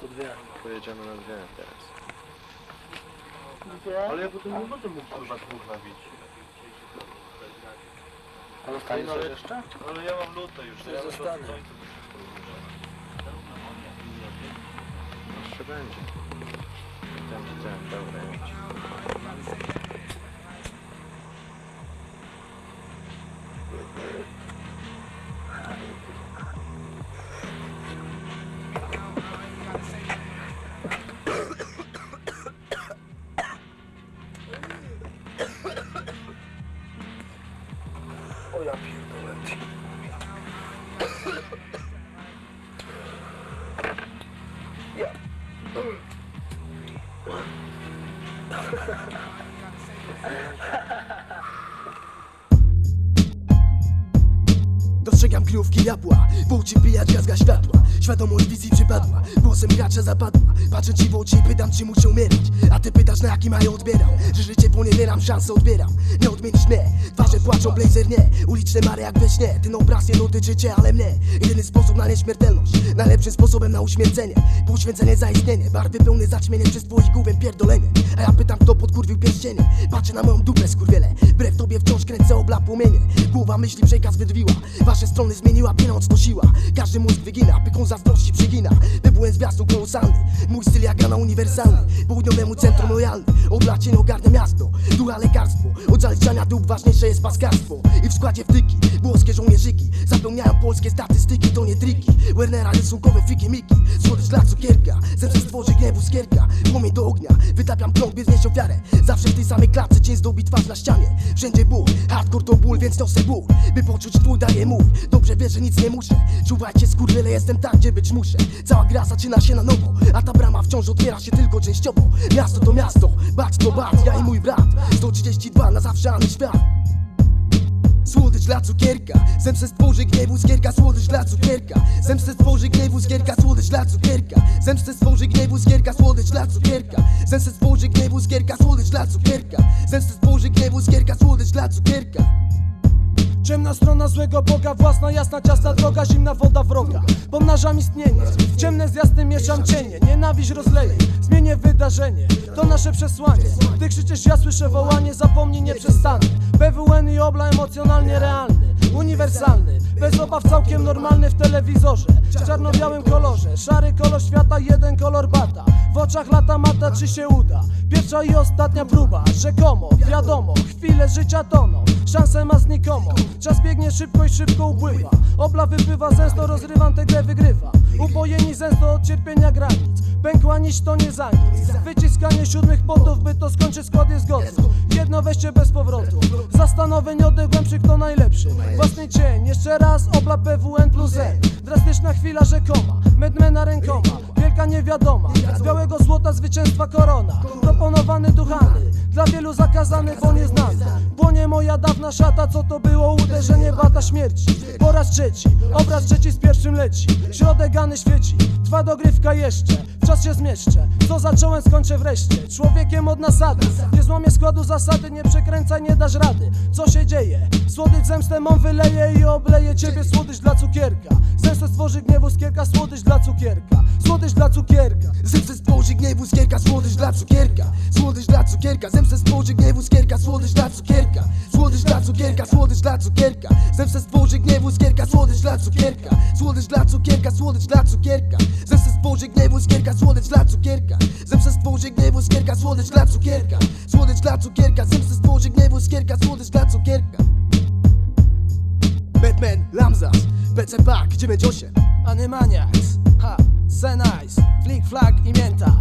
to dwie. Pojedziemy na dwie teraz. Ale ja potem nie będę mógł kurwa dwóch nabić. A zostanie ale- coś jeszcze? Ale ja mam lutę już. To ja zostanie. Jeszcze będzie. Ten, ten, dobra, jedź. O Ha ha ha! Dostrzegam kryjówki diabła W oczy pijać gazga światła. Świadomość wizji przypadła. Głosem gracza zapadła. Patrzę ci w oczy i pytam czy muszę umierać. A ty pytasz na jakim ja odbieram. Że życie poniewieram, szansę odbieram. Nie odmienisz mnie. Twarze płaczą, blazer nie. Uliczne mary jak we śnie. Ten obraz nie dotyczy cię, ale mnie. Jedyny sposób na nieśmiertelność. Najlepszym sposobem na uśmiercenie. Poświęcenie za istnienie. Barwy pełne zaćmienie przez twoich główem pierdolenie. A ja pytam kto podkurwił pierścienie? Patrzę na moją dupę skurwiele. Wbrew tobie wciąż kręcę obla płomienie Głowa myśli przekaz wydwiła. Wasze strony zmieniła, pieniądz to siła Każdy mózg wygina, pyką zazdrości przygina. Wybyłem z miastu kolosalny. Mój styl jak gana uniwersalny. Południowemu centrum lojalny. Oblacie ogarnę miasto. Ducha lekarstwo. Od zaliczania dób ważniejsze jest paskarstwo. I w składzie wtyki. Włoskie żołnierzyki. Zapełniają polskie statystyki. To nie triki. Wernera rysunkowe fiki miki. Słodycz dla cukierka. Zemsty stworzy gniewu skierka. Płomień do ognia. Wytapiam krąg, by znieść ofiarę. Zawsze w tej samej klatce Cień zdobi twarz na ścianie. Wszędzie ból. Hardcore to ból, więc niosę ból By poczuć twój daję mój Dobrze wiesz, że nic nie muszę. Czuwajcie skurwiele, jestem tam, gdzie być muszę. Cała gra zaczyna się na nowo A ta brama wciąż otwiera się tylko częściowo. Miasto to miasto, bat to bat Ja i mój brat. 132 na zawsze, a nie świat. Słodycz dla cukierka Zemstę stworzy gniewu z gierka Słodycz dla cukierka. Zemstę stworzy gniewu z gierka Słodycz dla cukierka. Zemstę stworzy gniewu z gierka Słodycz dla cukierka. Zemstę stworzy gniewu z gierka Słodycz dla cukierka. Zemstę stworzy gniewu Słodycz dla cukierka Ciemna strona złego Boga, własna jasna ciasta droga, zimna woda wroga. Pomnażam istnienie, ciemne z jasnym mieszam cienie. Nienawiść rozleję, zmienię wydarzenie To nasze przesłanie, ty krzyczysz, ja słyszę wołanie Zapomnij, nie przestanę. PWN i obla emocjonalnie realny Uniwersalny, bez obaw całkiem normalny w telewizorze. W czarno-białym kolorze, szary kolor świata, jeden kolor bata. W oczach lata mata, czy się uda? Pierwsza i ostatnia próba, rzekomo, wiadomo. Chwile życia toną, szanse ma znikomo. Czas biegnie szybko i szybko upływa. Obla wypływa, zęsto rozrywam, tę grę wygrywa. Upojeni zęsto od cierpienia granic. Pękła nić to nie za nic. Wyciskanie siódmych potów, by to skończyć skład jest godny Jedno wejście bez powrotu. Zastanowień odegłem przy kto najlepszy. Własny cień, jeszcze raz obla PWN plus N. Drastyczna chwila rzekoma, medmena rękoma. Wielka niewiadoma, z białego złota zwycięstwa korona. Proponowany duchany, dla wielu zakazany, bo nieznany Płonie moja dawna szata, co to było? Uderzenie bata śmierci. Po raz trzeci, obraz trzeci z pierwszym leci. Środek gany świeci, trwa dogrywka jeszcze. W czas się zmieszczę, co zacząłem skończę wreszcie. Człowiekiem od nasady, nie złamię składu zasady Nie przekręcaj, nie dasz rady, co się dzieje? Słodycz zemstę mą wyleje i obleje ciebie. Słodycz dla cukierka, zemstę stworzy gniewu skierka Słodycz dla cukierka, słodycz dla cukierka. Zemstę stworzy gniewu skierka Słodycz dla cukierka. Słodycz cukierka. Zemstę stworzy gniewu skierka Słodycz dla cukierka. Słodycz dla cukierka Słodycz dla cukierka. Zemstę stworzy gniewu skierka Słodycz dla cukierka. Słodycz dla cukierka Słodycz dla cukierka. Zemstę stworzy gniewu skierka Słodycz dla cukierka. Zemstę stworzy gniewu skierka Słodycz dla cukierka. Słodycz dla cukierka. Zemstę stworzy gniewu skierka Słodycz dla cukierka. Batman, Lamzas, PC Park 98 Animaniacs, ha, Senice, Flick Flag i Mięta